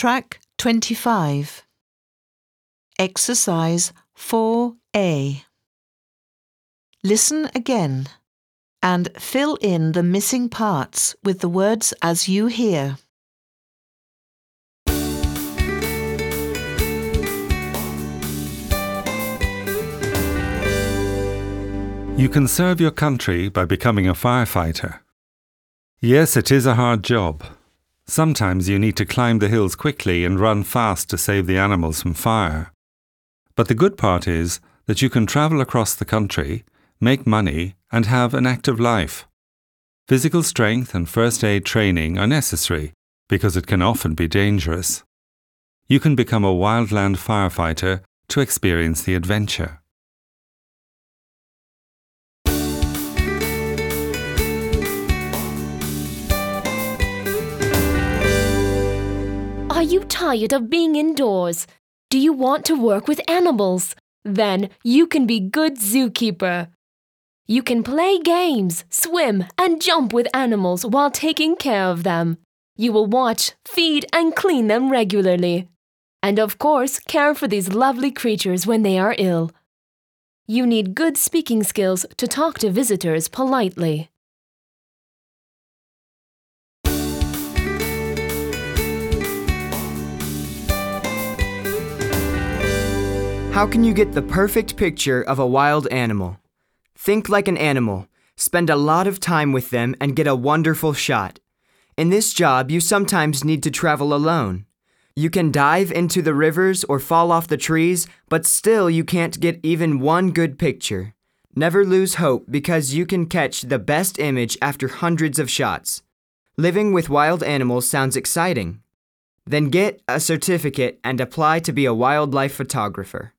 Track 25. Exercise 4A. Listen again and fill in the missing parts with the words as you hear. You can serve your country by becoming a firefighter. Yes, it is a hard job. Sometimes you need to climb the hills quickly and run fast to save the animals from fire. But the good part is that you can travel across the country, make money, and have an active life. Physical strength and first aid training are necessary because it can often be dangerous. You can become a wildland firefighter to experience the adventure. Are you tired of being indoors? Do you want to work with animals? Then you can be good zookeeper. You can play games, swim, and jump with animals while taking care of them. You will watch, feed, and clean them regularly. And of course, care for these lovely creatures when they are ill. You need good speaking skills to talk to visitors politely. How can you get the perfect picture of a wild animal? Think like an animal, spend a lot of time with them, and get a wonderful shot. In this job, you sometimes need to travel alone. You can dive into the rivers or fall off the trees, but still you can't get even one good picture. Never lose hope because you can catch the best image after hundreds of shots. Living with wild animals sounds exciting. Then get a certificate and apply to be a wildlife photographer.